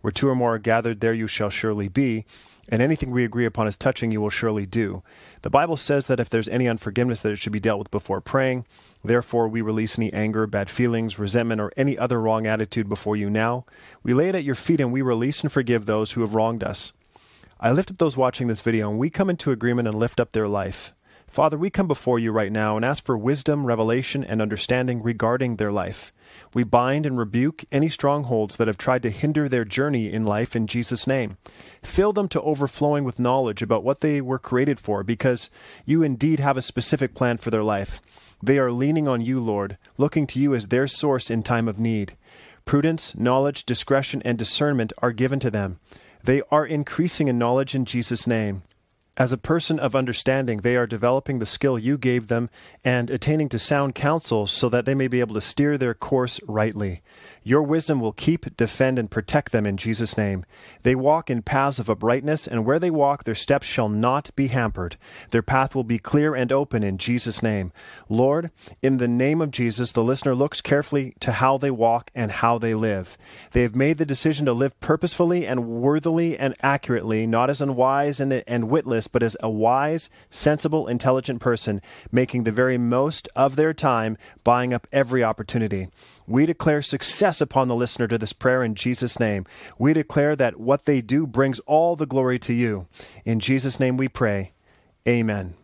Where two or more are gathered, there you shall surely be and anything we agree upon as touching you will surely do. The Bible says that if there's any unforgiveness, that it should be dealt with before praying. Therefore, we release any anger, bad feelings, resentment, or any other wrong attitude before you now. We lay it at your feet and we release and forgive those who have wronged us. I lift up those watching this video and we come into agreement and lift up their life. Father, we come before you right now and ask for wisdom, revelation, and understanding regarding their life. We bind and rebuke any strongholds that have tried to hinder their journey in life in Jesus' name. Fill them to overflowing with knowledge about what they were created for, because you indeed have a specific plan for their life. They are leaning on you, Lord, looking to you as their source in time of need. Prudence, knowledge, discretion, and discernment are given to them. They are increasing in knowledge in Jesus' name. As a person of understanding, they are developing the skill you gave them and attaining to sound counsel so that they may be able to steer their course rightly. Your wisdom will keep, defend, and protect them in Jesus' name. They walk in paths of uprightness, and where they walk, their steps shall not be hampered. Their path will be clear and open in Jesus' name. Lord, in the name of Jesus, the listener looks carefully to how they walk and how they live. They have made the decision to live purposefully and worthily and accurately, not as unwise and, and witless, but as a wise, sensible, intelligent person, making the very most of their time, buying up every opportunity. We declare success upon the listener to this prayer in Jesus' name. We declare that what they do brings all the glory to you. In Jesus' name we pray. Amen.